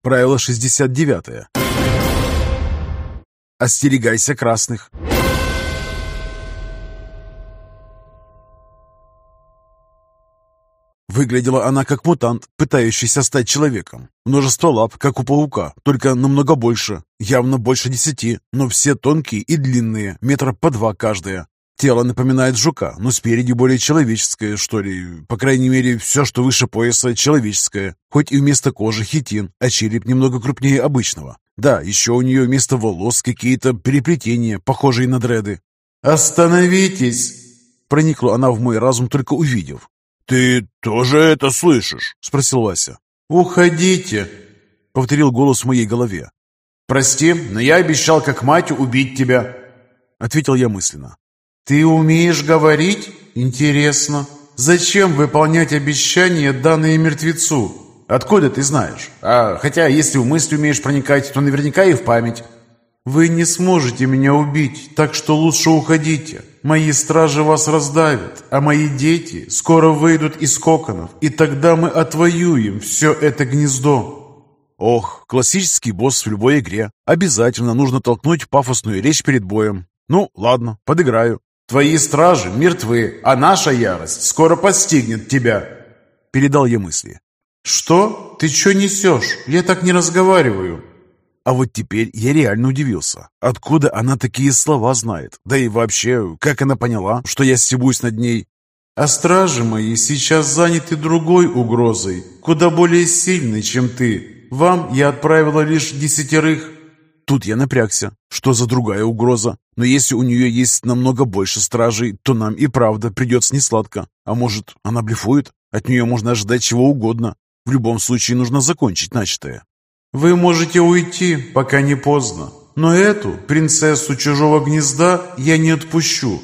Правило 69. Остерегайся красных. Выглядела она как мутант, пытающийся стать человеком. Множество лап, как у паука, только намного больше. Явно больше десяти, но все тонкие и длинные, метра по два каждая. Тело напоминает жука, но спереди более человеческое, что ли. По крайней мере, все, что выше пояса, человеческое. Хоть и вместо кожи хитин, а череп немного крупнее обычного. Да, еще у нее вместо волос какие-то переплетения, похожие на дреды. «Остановитесь!» Проникла она в мой разум, только увидев. «Ты тоже это слышишь?» — спросил Вася. «Уходите!» — повторил голос в моей голове. «Прости, но я обещал как мать убить тебя!» — ответил я мысленно. «Ты умеешь говорить? Интересно. Зачем выполнять обещания, данные мертвецу? Откуда ты знаешь? А, хотя, если в мысли умеешь проникать, то наверняка и в память». «Вы не сможете меня убить, так что лучше уходите. Мои стражи вас раздавят, а мои дети скоро выйдут из коконов, и тогда мы отвоюем все это гнездо». Ох, классический босс в любой игре. Обязательно нужно толкнуть пафосную речь перед боем. Ну, ладно, подыграю. «Твои стражи мертвы, а наша ярость скоро постигнет тебя», — передал я мысли. «Что? Ты что несешь? Я так не разговариваю». А вот теперь я реально удивился. Откуда она такие слова знает? Да и вообще, как она поняла, что я стебусь над ней? А стражи мои сейчас заняты другой угрозой, куда более сильной, чем ты. Вам я отправила лишь десятерых. Тут я напрягся. Что за другая угроза? Но если у нее есть намного больше стражей, то нам и правда придется несладко. А может, она блефует? От нее можно ожидать чего угодно. В любом случае нужно закончить начатое. Вы можете уйти, пока не поздно. Но эту, принцессу чужого гнезда, я не отпущу.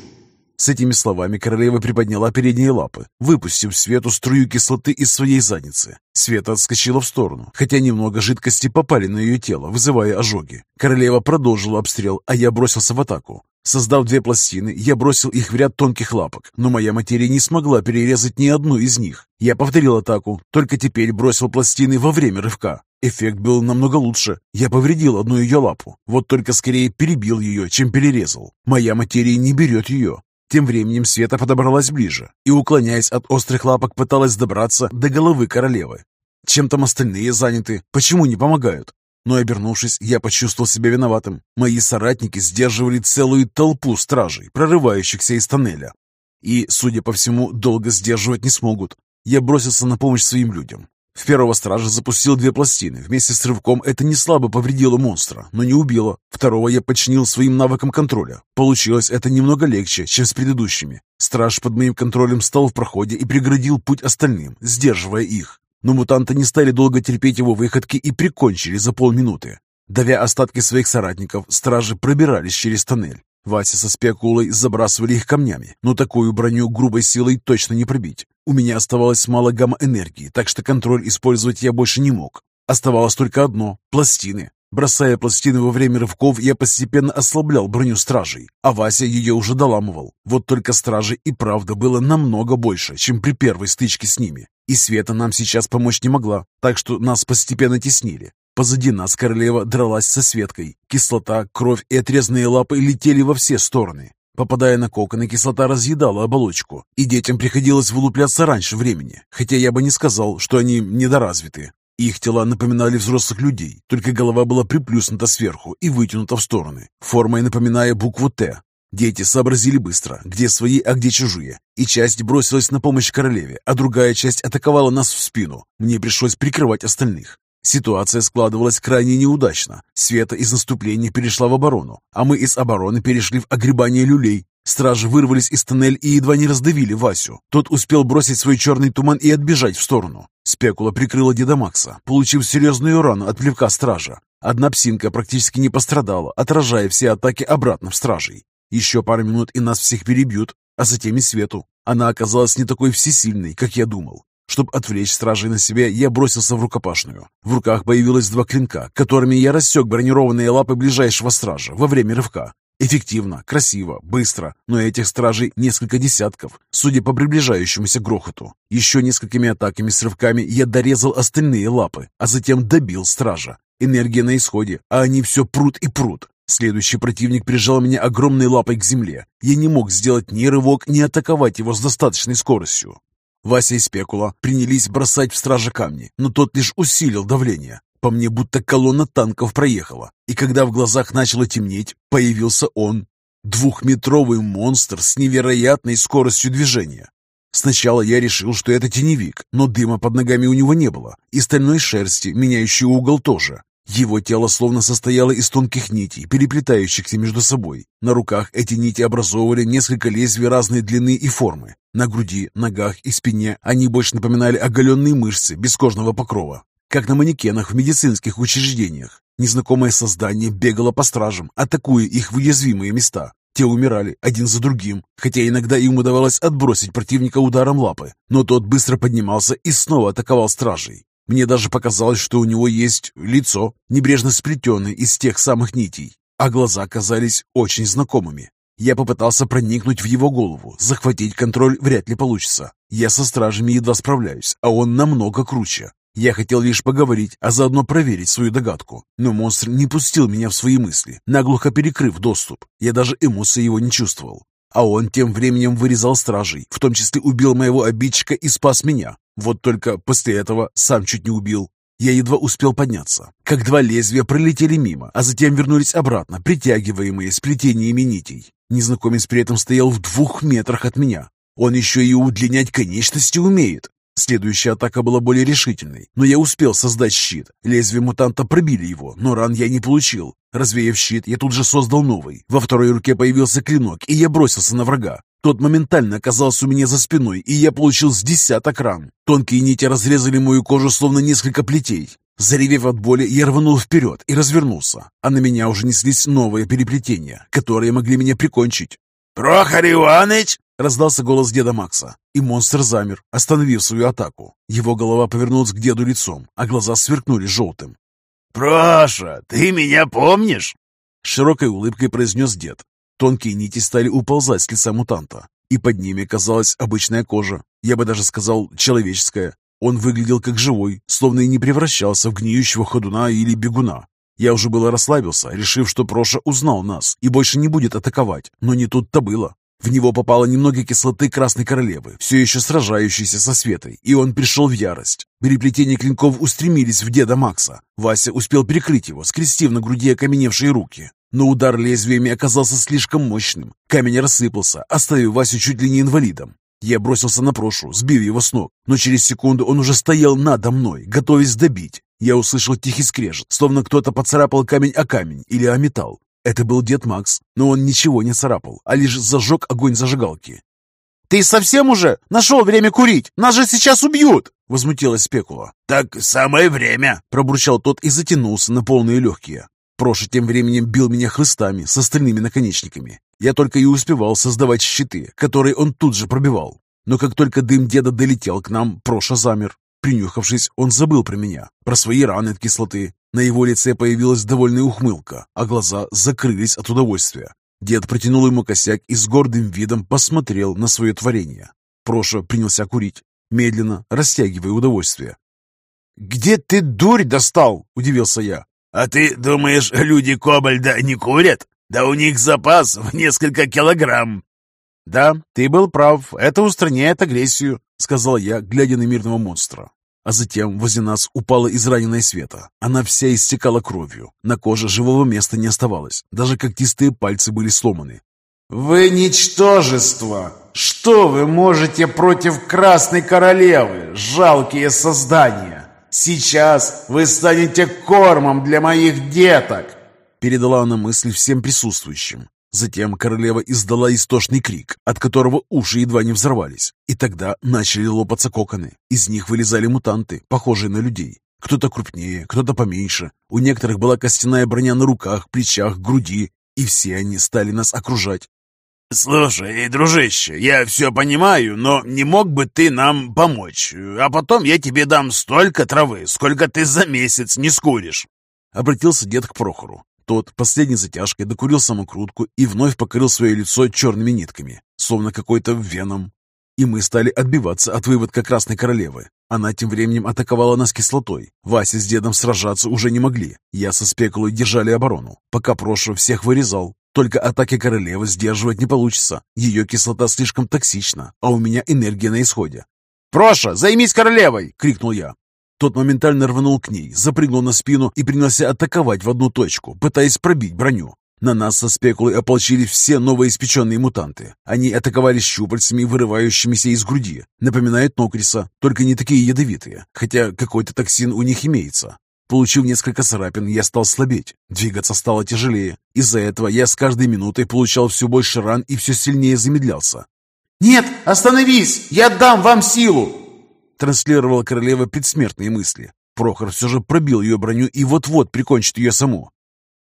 С этими словами королева приподняла передние лапы, выпустив Свету струю кислоты из своей задницы. Света отскочила в сторону, хотя немного жидкости попали на ее тело, вызывая ожоги. Королева продолжила обстрел, а я бросился в атаку. Создав две пластины, я бросил их в ряд тонких лапок, но моя материя не смогла перерезать ни одну из них. Я повторил атаку, только теперь бросил пластины во время рывка. Эффект был намного лучше. Я повредил одну ее лапу, вот только скорее перебил ее, чем перерезал. Моя материя не берет ее. Тем временем Света подобралась ближе и, уклоняясь от острых лапок, пыталась добраться до головы королевы. Чем там остальные заняты? Почему не помогают? Но, обернувшись, я почувствовал себя виноватым. Мои соратники сдерживали целую толпу стражей, прорывающихся из тоннеля. И, судя по всему, долго сдерживать не смогут. Я бросился на помощь своим людям. В первого стража запустил две пластины. Вместе с рывком это не слабо повредило монстра, но не убило. Второго я подчинил своим навыкам контроля. Получилось это немного легче, чем с предыдущими. Страж под моим контролем стал в проходе и преградил путь остальным, сдерживая их. Но мутанты не стали долго терпеть его выходки и прикончили за полминуты. Давя остатки своих соратников, стражи пробирались через тоннель. Вася со спекулой забрасывали их камнями, но такую броню грубой силой точно не пробить. У меня оставалось мало гамма-энергии, так что контроль использовать я больше не мог. Оставалось только одно – пластины. Бросая пластины во время рывков, я постепенно ослаблял броню стражей, а Вася ее уже доламывал. Вот только стражей и правда было намного больше, чем при первой стычке с ними. И Света нам сейчас помочь не могла, так что нас постепенно теснили. Позади нас королева дралась со Светкой. Кислота, кровь и отрезанные лапы летели во все стороны. Попадая на коконы, кислота разъедала оболочку, и детям приходилось вылупляться раньше времени, хотя я бы не сказал, что они недоразвиты. Их тела напоминали взрослых людей, только голова была приплюснута сверху и вытянута в стороны, формой напоминая букву «Т». Дети сообразили быстро, где свои, а где чужие, и часть бросилась на помощь королеве, а другая часть атаковала нас в спину. Мне пришлось прикрывать остальных. Ситуация складывалась крайне неудачно. Света из наступления перешла в оборону, а мы из обороны перешли в огребание люлей. Стражи вырвались из тоннель и едва не раздавили Васю. Тот успел бросить свой черный туман и отбежать в сторону. Спекула прикрыла деда Макса, получив серьезную рану от плевка стража. Одна псинка практически не пострадала, отражая все атаки обратно в стражей. Еще пару минут и нас всех перебьют, а затем и Свету. Она оказалась не такой всесильной, как я думал. Чтобы отвлечь стражей на себя, я бросился в рукопашную. В руках появилось два клинка, которыми я рассек бронированные лапы ближайшего стража во время рывка. Эффективно, красиво, быстро, но этих стражей несколько десятков, судя по приближающемуся грохоту. Еще несколькими атаками с рывками я дорезал остальные лапы, а затем добил стража. Энергия на исходе, а они все прут и прут. Следующий противник прижал меня огромной лапой к земле. Я не мог сделать ни рывок, ни атаковать его с достаточной скоростью. Вася и Спекула принялись бросать в стража камни, но тот лишь усилил давление. По мне будто колонна танков проехала, и когда в глазах начало темнеть, появился он. Двухметровый монстр с невероятной скоростью движения. Сначала я решил, что это теневик, но дыма под ногами у него не было, и стальной шерсти, меняющий угол тоже. Его тело словно состояло из тонких нитей, переплетающихся между собой. На руках эти нити образовывали несколько лезвий разной длины и формы. На груди, ногах и спине они больше напоминали оголенные мышцы без кожного покрова как на манекенах в медицинских учреждениях. Незнакомое создание бегало по стражам, атакуя их в уязвимые места. Те умирали один за другим, хотя иногда им удавалось отбросить противника ударом лапы, но тот быстро поднимался и снова атаковал стражей. Мне даже показалось, что у него есть лицо, небрежно сплетенное из тех самых нитей, а глаза казались очень знакомыми. Я попытался проникнуть в его голову, захватить контроль вряд ли получится. Я со стражами едва справляюсь, а он намного круче. Я хотел лишь поговорить, а заодно проверить свою догадку. Но монстр не пустил меня в свои мысли, наглухо перекрыв доступ. Я даже эмоции его не чувствовал. А он тем временем вырезал стражей, в том числе убил моего обидчика и спас меня. Вот только после этого сам чуть не убил. Я едва успел подняться, как два лезвия пролетели мимо, а затем вернулись обратно, притягиваемые сплетениями нитей. Незнакомец при этом стоял в двух метрах от меня. Он еще и удлинять конечности умеет. Следующая атака была более решительной, но я успел создать щит. Лезвие мутанта пробили его, но ран я не получил. Развеяв щит, я тут же создал новый. Во второй руке появился клинок, и я бросился на врага. Тот моментально оказался у меня за спиной, и я получил с десяток ран. Тонкие нити разрезали мою кожу, словно несколько плетей. Заревев от боли, я рванул вперед и развернулся, а на меня уже неслись новые переплетения, которые могли меня прикончить. «Прохор Иваныч!» — раздался голос деда Макса, и монстр замер, остановив свою атаку. Его голова повернулась к деду лицом, а глаза сверкнули желтым. «Проша, ты меня помнишь?» С широкой улыбкой произнес дед. Тонкие нити стали уползать с лица мутанта, и под ними казалась обычная кожа, я бы даже сказал, человеческая. Он выглядел как живой, словно и не превращался в гниющего ходуна или бегуна. Я уже было расслабился, решив, что Проша узнал нас и больше не будет атаковать, но не тут-то было. В него попало немного кислоты Красной Королевы, все еще сражающейся со Светой, и он пришел в ярость. Переплетения клинков устремились в деда Макса. Вася успел перекрыть его, скрестив на груди окаменевшие руки. Но удар лезвиями оказался слишком мощным. Камень рассыпался, оставив Васю чуть ли не инвалидом. Я бросился на Прошу, сбив его с ног, но через секунду он уже стоял надо мной, готовясь добить. Я услышал тихий скрежет, словно кто-то поцарапал камень о камень или о металл. Это был дед Макс, но он ничего не царапал, а лишь зажег огонь зажигалки. «Ты совсем уже нашел время курить? Нас же сейчас убьют!» — возмутилась Спекула. «Так самое время!» — пробурчал тот и затянулся на полные легкие. Проша тем временем бил меня хлыстами с остальными наконечниками. Я только и успевал создавать щиты, которые он тут же пробивал. Но как только дым деда долетел к нам, Проша замер. Принюхавшись, он забыл про меня, про свои раны от кислоты, на его лице появилась довольная ухмылка, а глаза закрылись от удовольствия. Дед протянул ему косяк и с гордым видом посмотрел на свое творение. Проша принялся курить, медленно растягивая удовольствие. «Где ты дурь достал?» – удивился я. «А ты думаешь, люди Кобальда не курят? Да у них запас в несколько килограмм!» «Да, ты был прав, это устраняет агрессию», — сказал я, глядя на мирного монстра. А затем возле нас упала израненная света. Она вся истекала кровью. На коже живого места не оставалось. Даже когтистые пальцы были сломаны. «Вы ничтожество! Что вы можете против Красной Королевы, жалкие создания? Сейчас вы станете кормом для моих деток!» Передала она мысль всем присутствующим. Затем королева издала истошный крик, от которого уши едва не взорвались. И тогда начали лопаться коконы. Из них вылезали мутанты, похожие на людей. Кто-то крупнее, кто-то поменьше. У некоторых была костяная броня на руках, плечах, груди. И все они стали нас окружать. «Слушай, дружище, я все понимаю, но не мог бы ты нам помочь? А потом я тебе дам столько травы, сколько ты за месяц не скуришь!» Обратился дед к Прохору. Тот последней затяжкой докурил самокрутку и вновь покрыл свое лицо черными нитками, словно какой-то веном. И мы стали отбиваться от выводка Красной Королевы. Она тем временем атаковала нас кислотой. Вася с дедом сражаться уже не могли. Я со спекулой держали оборону, пока Проша всех вырезал. Только атаки королевы сдерживать не получится. Ее кислота слишком токсична, а у меня энергия на исходе. «Проша, займись королевой!» — крикнул я. Тот моментально рванул к ней, запрыгнул на спину и принялся атаковать в одну точку, пытаясь пробить броню. На нас со спекулой ополчились все новоиспеченные мутанты. Они атаковали щупальцами, вырывающимися из груди. Напоминают нокриса, только не такие ядовитые, хотя какой-то токсин у них имеется. Получив несколько царапин, я стал слабеть. Двигаться стало тяжелее. Из-за этого я с каждой минутой получал все больше ран и все сильнее замедлялся. «Нет, остановись! Я дам вам силу!» Транслировала королева предсмертные мысли. Прохор все же пробил ее броню и вот-вот прикончит ее саму.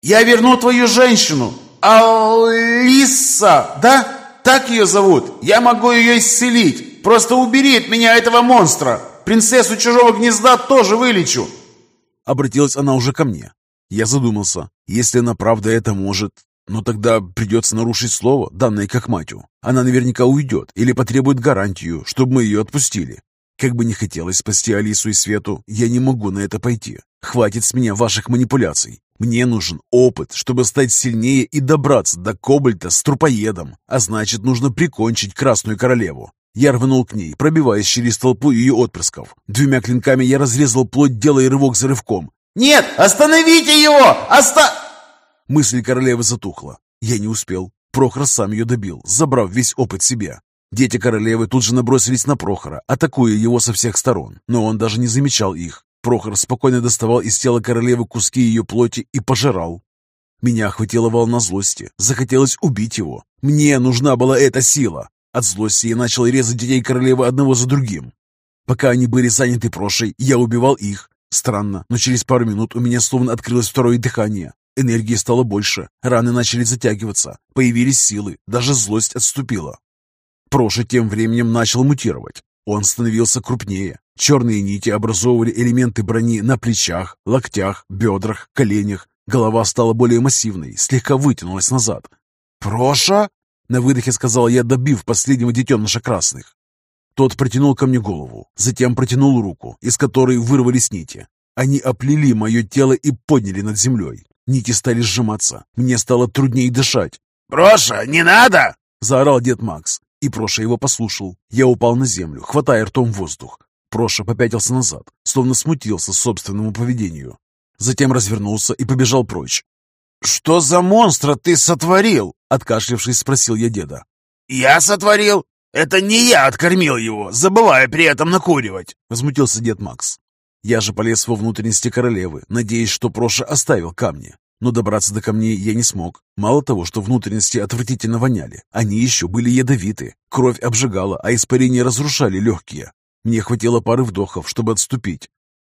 «Я верну твою женщину! Алиса, да? Так ее зовут? Я могу ее исцелить! Просто убери от меня этого монстра! Принцессу чужого гнезда тоже вылечу!» Обратилась она уже ко мне. Я задумался. Если она правда это может, но тогда придется нарушить слово, данное как матью. Она наверняка уйдет или потребует гарантию, чтобы мы ее отпустили. Как бы не хотелось спасти Алису и Свету, я не могу на это пойти. Хватит с меня ваших манипуляций. Мне нужен опыт, чтобы стать сильнее и добраться до Кобальта с трупоедом, а значит, нужно прикончить Красную Королеву. Я рванул к ней, пробиваясь через толпу ее отпрысков. Двумя клинками я разрезал плоть, делая рывок за рывком. «Нет, остановите его! Оста...» Мысль королевы затухла. Я не успел. Прохор сам ее добил, забрав весь опыт себе. Дети королевы тут же набросились на Прохора, атакуя его со всех сторон, но он даже не замечал их. Прохор спокойно доставал из тела королевы куски ее плоти и пожирал. Меня охватила волна злости. Захотелось убить его. Мне нужна была эта сила. От злости я начал резать детей королевы одного за другим. Пока они были заняты Прошей, я убивал их. Странно, но через пару минут у меня словно открылось второе дыхание. Энергии стало больше, раны начали затягиваться, появились силы, даже злость отступила. Проша тем временем начал мутировать. Он становился крупнее. Черные нити образовывали элементы брони на плечах, локтях, бедрах, коленях. Голова стала более массивной, слегка вытянулась назад. «Проша?» — на выдохе сказал я, добив последнего детеныша красных. Тот протянул ко мне голову, затем протянул руку, из которой вырвались нити. Они оплели мое тело и подняли над землей. Нити стали сжиматься. Мне стало труднее дышать. «Проша, не надо!» — заорал дед Макс. И Проша его послушал. Я упал на землю, хватая ртом воздух. Проша попятился назад, словно смутился собственному поведению. Затем развернулся и побежал прочь. «Что за монстра ты сотворил?» Откашлившись, спросил я деда. «Я сотворил? Это не я откормил его, забывая при этом накуривать!» Возмутился дед Макс. Я же полез во внутренности королевы, надеясь, что Проша оставил камни. Но добраться до камней я не смог. Мало того, что внутренности отвратительно воняли, они еще были ядовиты. Кровь обжигала, а испарения разрушали легкие. Мне хватило пары вдохов, чтобы отступить.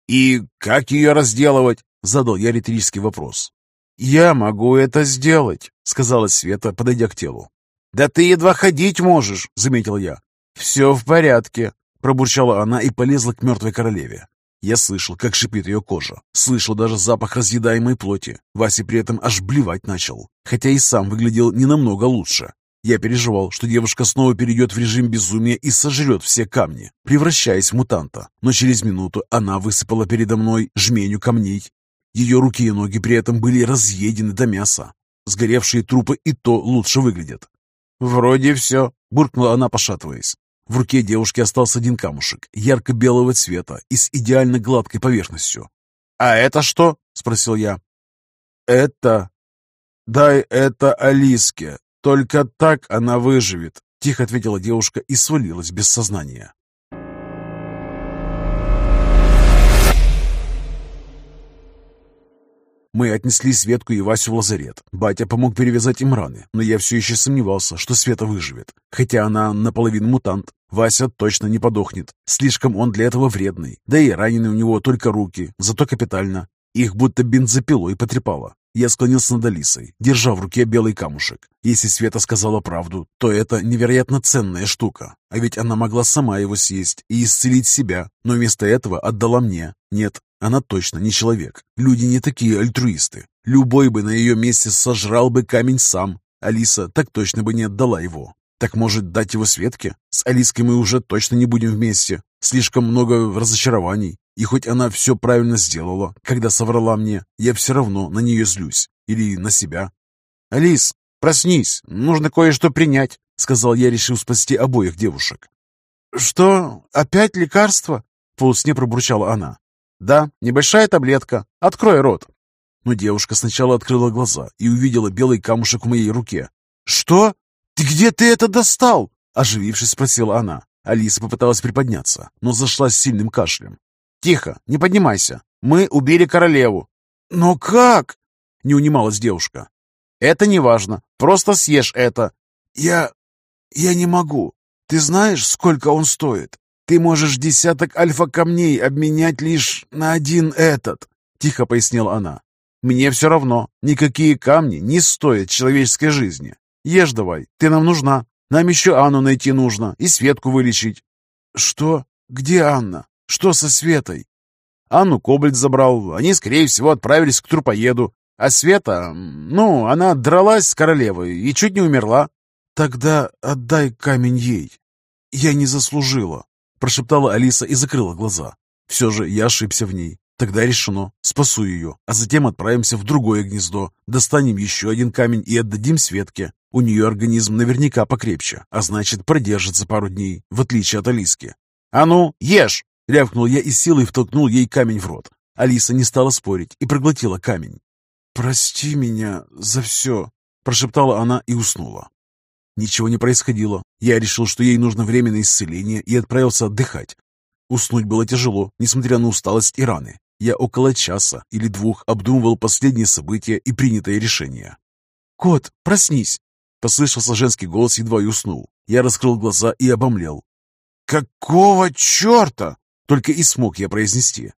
«И как ее разделывать?» — задал я риторический вопрос. «Я могу это сделать», — сказала Света, подойдя к телу. «Да ты едва ходить можешь», — заметил я. «Все в порядке», — пробурчала она и полезла к мертвой королеве. Я слышал, как шипит ее кожа. Слышал даже запах разъедаемой плоти. Вася при этом аж блевать начал, хотя и сам выглядел не намного лучше. Я переживал, что девушка снова перейдет в режим безумия и сожрет все камни, превращаясь в мутанта. Но через минуту она высыпала передо мной жменю камней. Ее руки и ноги при этом были разъедены до мяса. Сгоревшие трупы и то лучше выглядят. «Вроде все», — буркнула она, пошатываясь. В руке девушки остался один камушек, ярко-белого цвета и с идеально гладкой поверхностью. «А это что?» — спросил я. «Это... Дай это Алиске. Только так она выживет», — тихо ответила девушка и свалилась без сознания. Мы отнесли Светку и Васю в лазарет. Батя помог перевязать им раны, но я все еще сомневался, что Света выживет. Хотя она наполовину мутант. Вася точно не подохнет. Слишком он для этого вредный. Да и ранены у него только руки, зато капитально. Их будто бензопилой потрепало. Я склонился над Алисой, держа в руке белый камушек. Если Света сказала правду, то это невероятно ценная штука. А ведь она могла сама его съесть и исцелить себя, но вместо этого отдала мне. Нет, она точно не человек. Люди не такие альтруисты. Любой бы на ее месте сожрал бы камень сам. Алиса так точно бы не отдала его. Так может дать его Светке? С Алиской мы уже точно не будем вместе. Слишком много разочарований. И хоть она все правильно сделала, когда соврала мне, я все равно на нее злюсь. Или на себя. «Алис, проснись, нужно кое-что принять», — сказал я, решив спасти обоих девушек. «Что, опять лекарство?» — полусне пробурчала она. «Да, небольшая таблетка. Открой рот». Но девушка сначала открыла глаза и увидела белый камушек в моей руке. «Что? Ты где ты это достал?» Оживившись, спросила она. Алиса попыталась приподняться, но зашла с сильным кашлем. «Тихо, не поднимайся. Мы убили королеву». «Но как?» — не унималась девушка. «Это не важно. Просто съешь это». «Я... я не могу. Ты знаешь, сколько он стоит? Ты можешь десяток альфа-камней обменять лишь на один этот», — тихо пояснила она. «Мне все равно. Никакие камни не стоят человеческой жизни. Ешь давай, ты нам нужна. Нам еще Анну найти нужно и Светку вылечить». «Что? Где Анна? Что со Светой?» Анну Кобальт забрал. Они, скорее всего, отправились к трупоеду. А Света, ну, она дралась с королевой и чуть не умерла. «Тогда отдай камень ей. Я не заслужила», — прошептала Алиса и закрыла глаза. Все же я ошибся в ней. Тогда решено. Спасу ее, а затем отправимся в другое гнездо, достанем еще один камень и отдадим Светке. У нее организм наверняка покрепче, а значит продержится пару дней, в отличие от Алиски. «А ну, ешь!» — рявкнул я и силой втолкнул ей камень в рот. Алиса не стала спорить и проглотила камень. «Прости меня за все», — прошептала она и уснула. Ничего не происходило. Я решил, что ей нужно время на исцеление и отправился отдыхать. Уснуть было тяжело, несмотря на усталость и раны. Я около часа или двух обдумывал последние события и принятое решение. «Кот, проснись!» Послышался женский голос, едва и уснул. Я раскрыл глаза и обомлел. «Какого черта?» Только и смог я произнести.